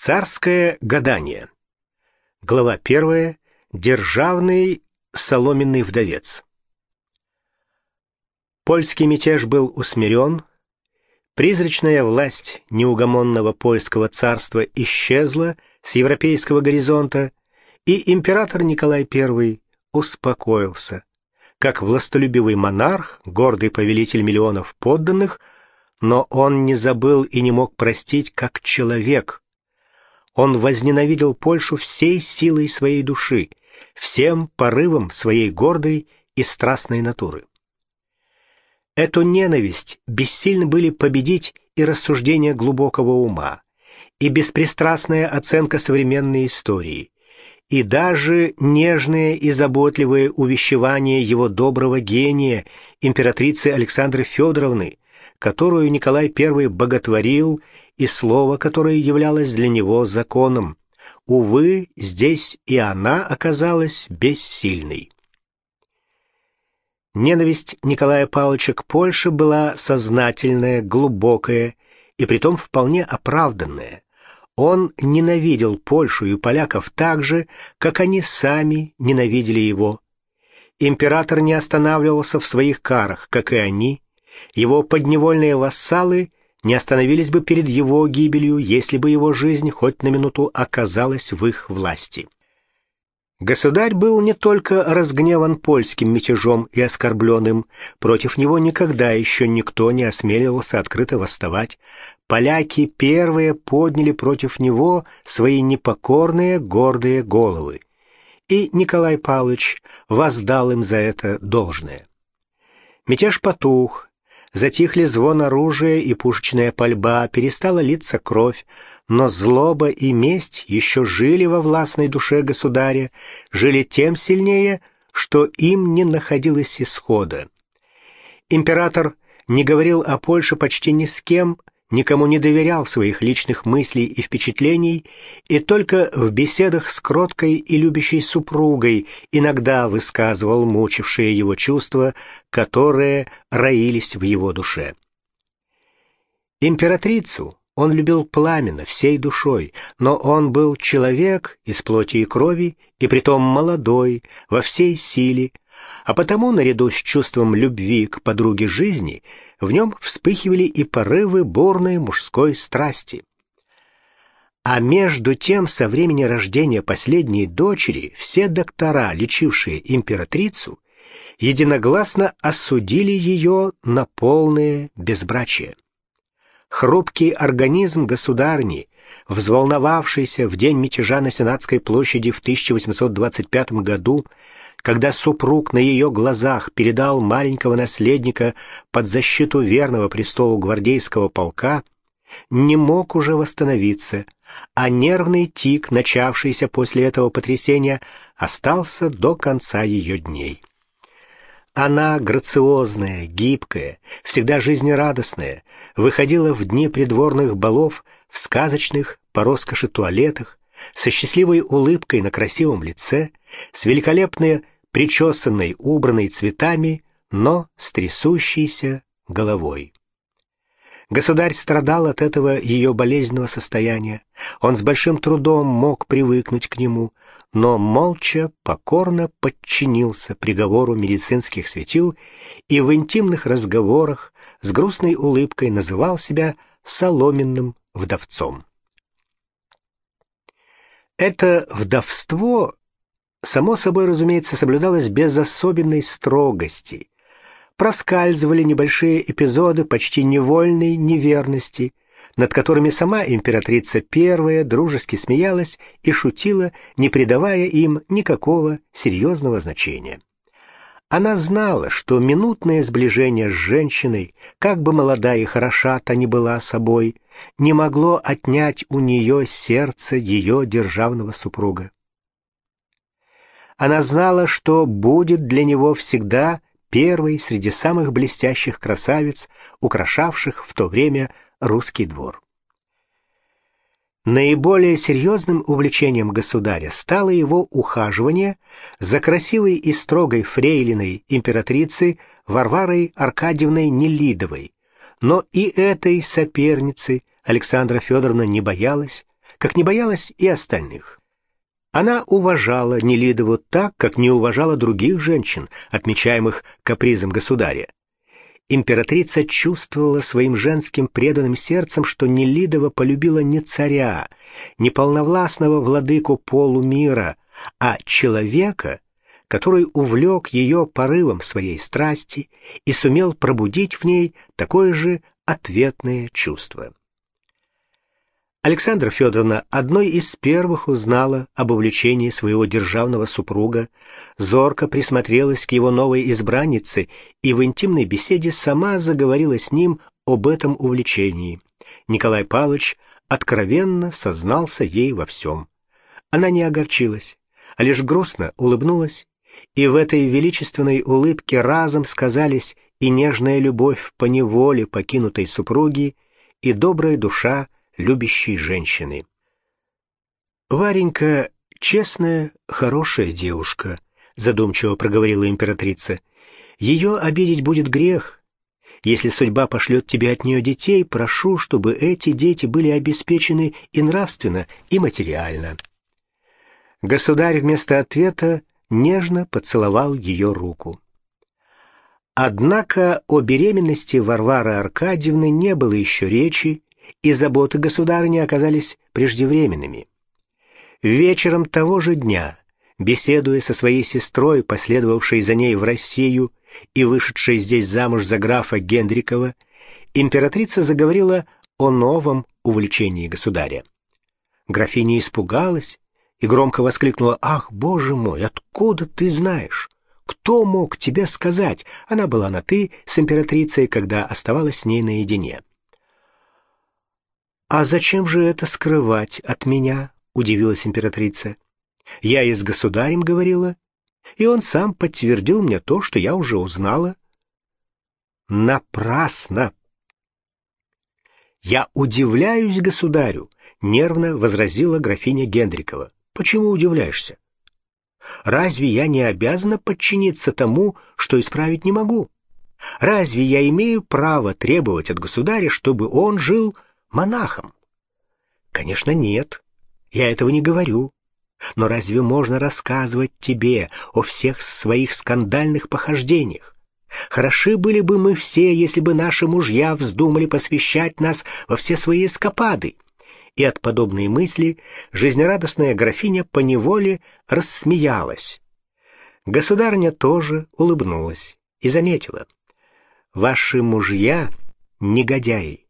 Царское гадание. Глава 1. Державный соломенный вдовец. Польский мятеж был усмирен, призрачная власть неугомонного польского царства исчезла с европейского горизонта, и император Николай I успокоился. Как властолюбивый монарх, гордый повелитель миллионов подданных, но он не забыл и не мог простить как человек – он возненавидел Польшу всей силой своей души, всем порывом своей гордой и страстной натуры. Эту ненависть бессильны были победить и рассуждения глубокого ума, и беспристрастная оценка современной истории, и даже нежное и заботливое увещевание его доброго гения, императрицы Александры Федоровны, которую Николай I боготворил и слово, которое являлось для него законом. Увы, здесь и она оказалась бессильной. Ненависть Николая Павловича к Польше была сознательная, глубокая и притом вполне оправданная. Он ненавидел Польшу и поляков так же, как они сами ненавидели его. Император не останавливался в своих карах, как и они. Его подневольные вассалы не остановились бы перед его гибелью, если бы его жизнь хоть на минуту оказалась в их власти. Государь был не только разгневан польским мятежом и оскорбленным, против него никогда еще никто не осмеливался открыто восставать. Поляки первые подняли против него свои непокорные гордые головы. И Николай Павлович воздал им за это должное. Мятеж потух, Затихли звон оружия и пушечная пальба, перестала литься кровь, но злоба и месть еще жили во властной душе государя, жили тем сильнее, что им не находилось исхода. Император не говорил о Польше почти ни с кем, никому не доверял своих личных мыслей и впечатлений, и только в беседах с кроткой и любящей супругой иногда высказывал мучившие его чувства, которые роились в его душе. Императрицу он любил пламенно, всей душой, но он был человек из плоти и крови, и притом молодой, во всей силе, а потому, наряду с чувством любви к подруге жизни, в нем вспыхивали и порывы бурной мужской страсти. А между тем, со времени рождения последней дочери, все доктора, лечившие императрицу, единогласно осудили ее на полное безбрачие. Хрупкий организм государни, взволновавшийся в день мятежа на Сенатской площади в 1825 году, когда супруг на ее глазах передал маленького наследника под защиту верного престолу гвардейского полка, не мог уже восстановиться, а нервный тик, начавшийся после этого потрясения, остался до конца ее дней. Она, грациозная, гибкая, всегда жизнерадостная, выходила в дни придворных балов в сказочных по роскоши туалетах, со счастливой улыбкой на красивом лице, с великолепной причесанной, убранной цветами, но с трясущейся головой. Государь страдал от этого ее болезненного состояния. Он с большим трудом мог привыкнуть к нему, но молча, покорно подчинился приговору медицинских светил и в интимных разговорах с грустной улыбкой называл себя соломенным вдовцом. Это вдовство, само собой, разумеется, соблюдалось без особенной строгости. Проскальзывали небольшие эпизоды почти невольной неверности, над которыми сама императрица первая дружески смеялась и шутила, не придавая им никакого серьезного значения. Она знала, что минутное сближение с женщиной, как бы молода и хороша та ни была собой, не могло отнять у нее сердце ее державного супруга. Она знала, что будет для него всегда первой среди самых блестящих красавиц, украшавших в то время русский двор. Наиболее серьезным увлечением государя стало его ухаживание за красивой и строгой фрейлиной императрицы Варварой Аркадьевной Нелидовой, но и этой соперницы Александра Федоровна не боялась, как не боялась и остальных. Она уважала Нелидову так, как не уважала других женщин, отмечаемых капризом государя. Императрица чувствовала своим женским преданным сердцем, что Нелидова полюбила не царя, не полновластного владыку полумира, а человека, который увлек ее порывом своей страсти и сумел пробудить в ней такое же ответное чувство. Александра Федоровна одной из первых узнала об увлечении своего державного супруга, зорко присмотрелась к его новой избраннице и в интимной беседе сама заговорила с ним об этом увлечении. Николай Павлович откровенно сознался ей во всем. Она не огорчилась, а лишь грустно улыбнулась, и в этой величественной улыбке разом сказались и нежная любовь по неволе покинутой супруги, и добрая душа, любящей женщины. «Варенька — честная, хорошая девушка», — задумчиво проговорила императрица. «Ее обидеть будет грех. Если судьба пошлет тебе от нее детей, прошу, чтобы эти дети были обеспечены и нравственно, и материально». Государь вместо ответа нежно поцеловал ее руку. Однако о беременности Варвары Аркадьевны не было еще речи, и заботы государыни оказались преждевременными. Вечером того же дня, беседуя со своей сестрой, последовавшей за ней в Россию и вышедшей здесь замуж за графа Гендрикова, императрица заговорила о новом увлечении государя. Графиня испугалась и громко воскликнула «Ах, боже мой, откуда ты знаешь? Кто мог тебе сказать?» Она была на «ты» с императрицей, когда оставалась с ней наедине. «А зачем же это скрывать от меня?» — удивилась императрица. «Я и с государем говорила, и он сам подтвердил мне то, что я уже узнала». «Напрасно!» «Я удивляюсь государю», — нервно возразила графиня Гендрикова. «Почему удивляешься? Разве я не обязана подчиниться тому, что исправить не могу? Разве я имею право требовать от государя, чтобы он жил монахом? Конечно, нет. Я этого не говорю. Но разве можно рассказывать тебе о всех своих скандальных похождениях? Хороши были бы мы все, если бы наши мужья вздумали посвящать нас во все свои эскапады. И от подобной мысли жизнерадостная графиня поневоле рассмеялась. Государня тоже улыбнулась и заметила. «Ваши мужья — негодяи.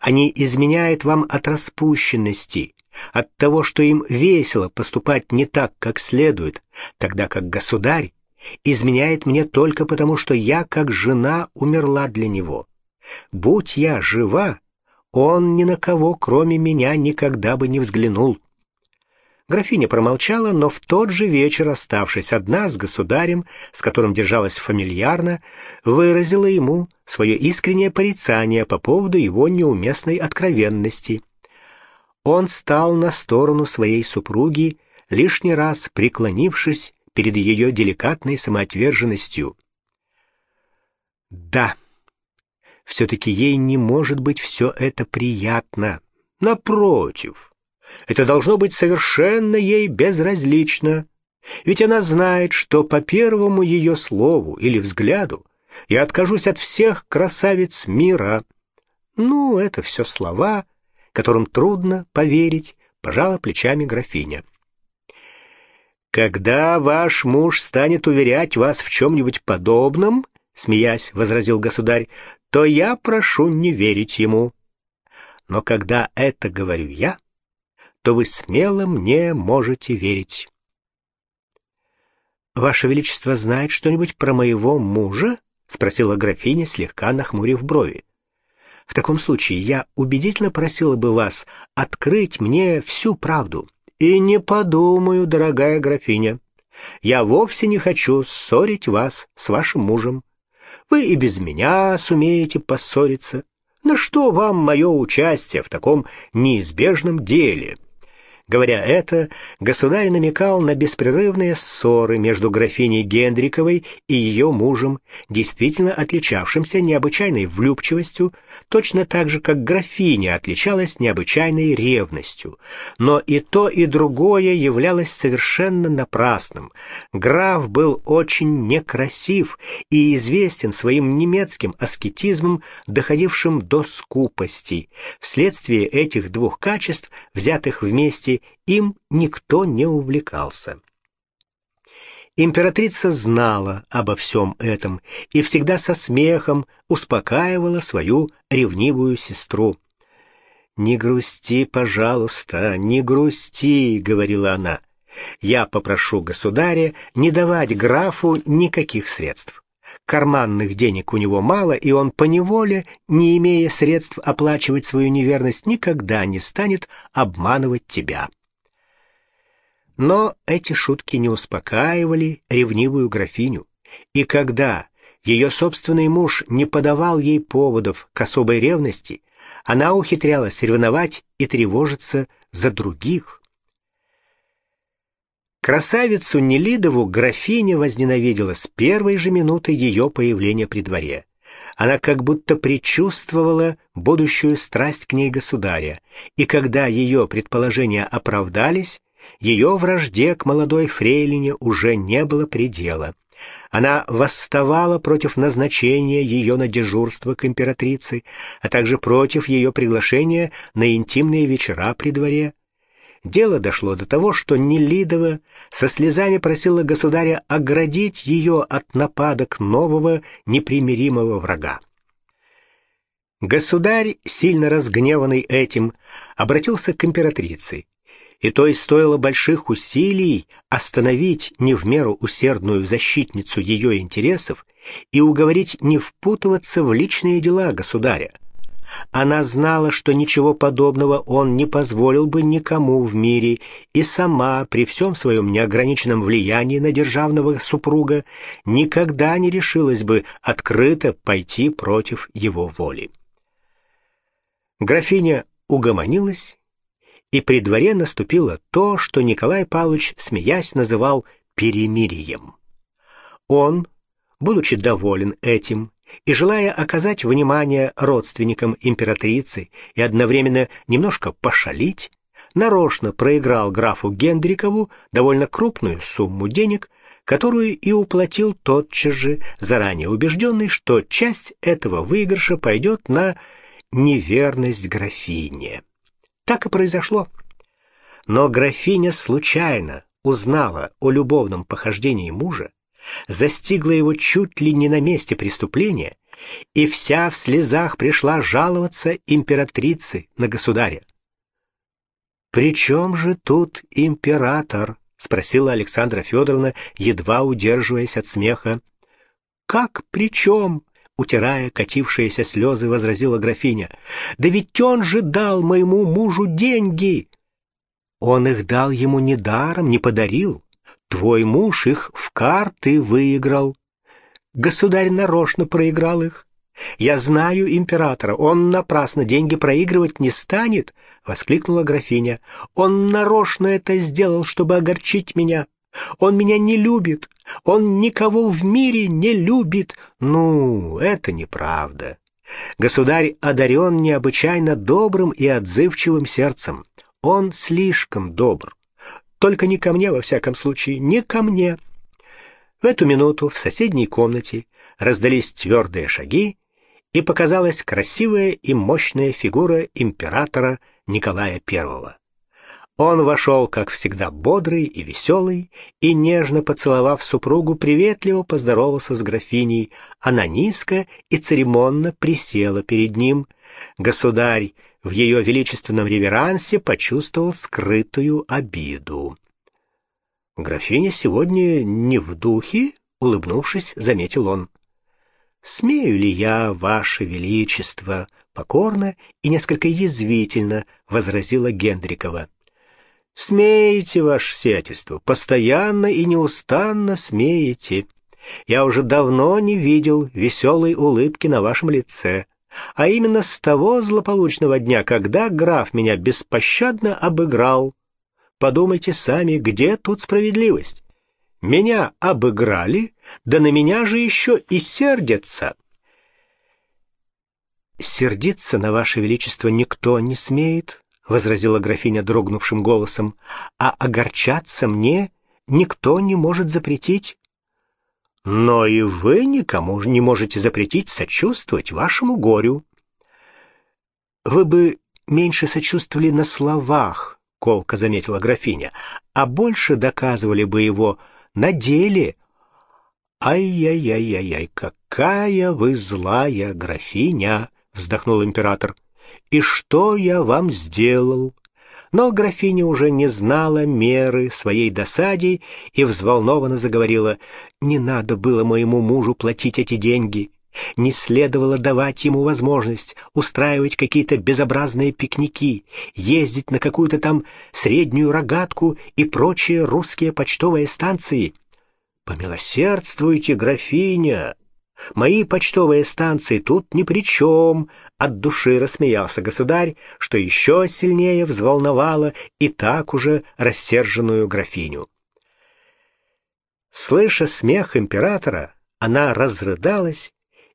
Они изменяют вам от распущенности, от того, что им весело поступать не так, как следует, тогда как государь изменяет мне только потому, что я, как жена, умерла для него. Будь я жива, он ни на кого, кроме меня, никогда бы не взглянул. Графиня промолчала, но в тот же вечер, оставшись одна с государем, с которым держалась фамильярно, выразила ему свое искреннее порицание по поводу его неуместной откровенности. Он стал на сторону своей супруги, лишний раз преклонившись перед ее деликатной самоотверженностью. Да, все-таки ей не может быть все это приятно. Напротив, это должно быть совершенно ей безразлично, ведь она знает, что по первому ее слову или взгляду я откажусь от всех красавиц мира. Ну, это все слова, которым трудно поверить, пожала плечами графиня. «Когда ваш муж станет уверять вас в чем-нибудь подобном, — смеясь, возразил государь, — то я прошу не верить ему. Но когда это говорю я, — то вы смело мне можете верить. «Ваше Величество знает что-нибудь про моего мужа?» — спросила графиня, слегка нахмурив брови. «В таком случае я убедительно просила бы вас открыть мне всю правду. И не подумаю, дорогая графиня. Я вовсе не хочу ссорить вас с вашим мужем. Вы и без меня сумеете поссориться. На что вам мое участие в таком неизбежном деле?» Говоря это, государь намекал на беспрерывные ссоры между графиней Гендриковой и ее мужем, действительно отличавшимся необычайной влюбчивостью, точно так же, как графиня отличалась необычайной ревностью. Но и то, и другое являлось совершенно напрасным. Граф был очень некрасив и известен своим немецким аскетизмом, доходившим до скупости. Вследствие этих двух качеств, взятых вместе, им никто не увлекался. Императрица знала обо всем этом и всегда со смехом успокаивала свою ревнивую сестру. «Не грусти, пожалуйста, не грусти», — говорила она. «Я попрошу государя не давать графу никаких средств. Карманных денег у него мало, и он поневоле, не имея средств оплачивать свою неверность, никогда не станет обманывать тебя». Но эти шутки не успокаивали ревнивую графиню, и когда ее собственный муж не подавал ей поводов к особой ревности, она ухитрялась ревновать и тревожиться за других. Красавицу Нелидову графиня возненавидела с первой же минуты ее появления при дворе. Она как будто предчувствовала будущую страсть к ней государя, и когда ее предположения оправдались, ее вражде к молодой фрейлине уже не было предела. Она восставала против назначения ее на дежурство к императрице, а также против ее приглашения на интимные вечера при дворе. Дело дошло до того, что Нелидова со слезами просила государя оградить ее от нападок нового непримиримого врага. Государь, сильно разгневанный этим, обратился к императрице и то и стоило больших усилий остановить не в меру усердную защитницу ее интересов и уговорить не впутываться в личные дела государя. Она знала, что ничего подобного он не позволил бы никому в мире, и сама, при всем своем неограниченном влиянии на державного супруга, никогда не решилась бы открыто пойти против его воли. Графиня угомонилась и при дворе наступило то, что Николай Павлович, смеясь, называл перемирием. Он, будучи доволен этим и желая оказать внимание родственникам императрицы и одновременно немножко пошалить, нарочно проиграл графу Гендрикову довольно крупную сумму денег, которую и уплатил тотчас же, заранее убежденный, что часть этого выигрыша пойдет на неверность графине. Так и произошло. Но графиня случайно узнала о любовном похождении мужа, застигла его чуть ли не на месте преступления и вся в слезах пришла жаловаться императрице на государя. «При чем же тут император?» — спросила Александра Федоровна, едва удерживаясь от смеха. «Как при чем?» утирая катившиеся слезы, возразила графиня. «Да ведь он же дал моему мужу деньги!» «Он их дал ему не даром, не подарил. Твой муж их в карты выиграл. Государь нарочно проиграл их. Я знаю императора, он напрасно деньги проигрывать не станет!» — воскликнула графиня. «Он нарочно это сделал, чтобы огорчить меня. Он меня не любит. Он никого в мире не любит. Ну, это неправда. Государь одарен необычайно добрым и отзывчивым сердцем. Он слишком добр. Только не ко мне, во всяком случае, не ко мне. В эту минуту в соседней комнате раздались твердые шаги, и показалась красивая и мощная фигура императора Николая I. Он вошел, как всегда, бодрый и веселый, и, нежно поцеловав супругу, приветливо поздоровался с графиней. Она низко и церемонно присела перед ним. Государь в ее величественном реверансе почувствовал скрытую обиду. «Графиня сегодня не в духе?» — улыбнувшись, заметил он. «Смею ли я, ваше величество?» — покорно и несколько язвительно возразила Гендрикова. Смеете, ваше сиятельство, постоянно и неустанно смеете. Я уже давно не видел веселой улыбки на вашем лице, а именно с того злополучного дня, когда граф меня беспощадно обыграл. подумайте сами, где тут справедливость? Меня обыграли, да на меня же еще и сердятся. «Сердиться на ваше величество никто не смеет», — возразила графиня дрогнувшим голосом, «а огорчаться мне никто не может запретить». «Но и вы никому не можете запретить сочувствовать вашему горю». «Вы бы меньше сочувствовали на словах», — колко заметила графиня, «а больше доказывали бы его на деле». «Ай-яй-яй-яй-яй, какая вы злая графиня!» — вздохнул император. «И что я вам сделал?» Но графиня уже не знала меры своей досаде и взволнованно заговорила. «Не надо было моему мужу платить эти деньги. Не следовало давать ему возможность устраивать какие-то безобразные пикники, ездить на какую-то там среднюю рогатку и прочие русские почтовые станции. «Помилосердствуйте, графиня! Мои почтовые станции тут ни при чем!» От души рассмеялся государь, что еще сильнее взволновало и так уже рассерженную графиню. Слыша смех императора, она разрыдалась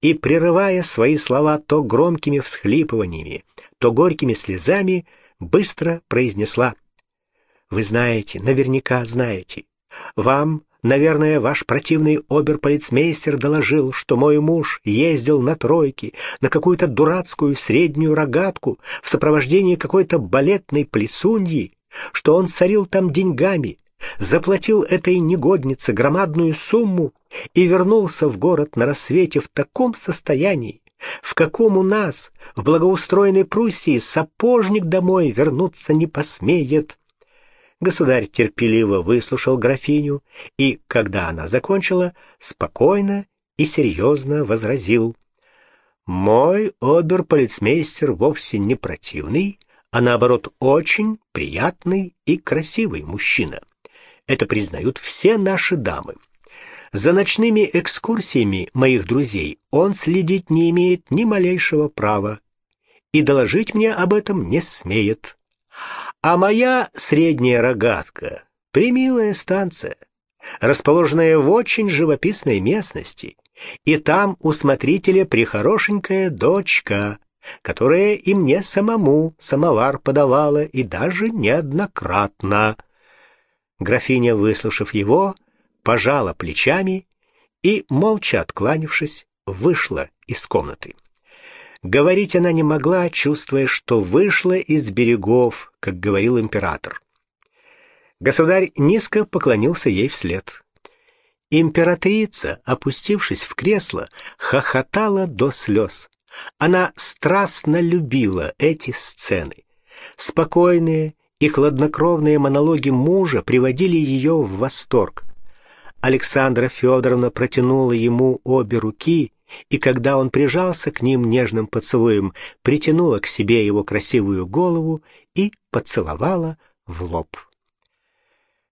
и, прерывая свои слова то громкими всхлипываниями, то горькими слезами, быстро произнесла. «Вы знаете, наверняка знаете. Вам Наверное, ваш противный оберполицмейстер доложил, что мой муж ездил на тройке, на какую-то дурацкую среднюю рогатку в сопровождении какой-то балетной плесуньи, что он царил там деньгами, заплатил этой негоднице громадную сумму и вернулся в город на рассвете в таком состоянии, в каком у нас, в благоустроенной Пруссии, сапожник домой вернуться не посмеет. Государь терпеливо выслушал графиню и, когда она закончила, спокойно и серьезно возразил. «Мой оберполицмейстер вовсе не противный, а наоборот очень приятный и красивый мужчина. Это признают все наши дамы. За ночными экскурсиями моих друзей он следить не имеет ни малейшего права и доложить мне об этом не смеет. А моя средняя рогатка — примилая станция, расположенная в очень живописной местности, и там у смотрителя прихорошенькая дочка, которая и мне самому самовар подавала, и даже неоднократно. Графиня, выслушав его, пожала плечами и, молча откланившись, вышла из комнаты. Говорить она не могла, чувствуя, что вышла из берегов, как говорил император. Государь низко поклонился ей вслед. Императрица, опустившись в кресло, хохотала до слез. Она страстно любила эти сцены. Спокойные и хладнокровные монологи мужа приводили ее в восторг. Александра Федоровна протянула ему обе руки и когда он прижался к ним нежным поцелуем, притянула к себе его красивую голову и поцеловала в лоб.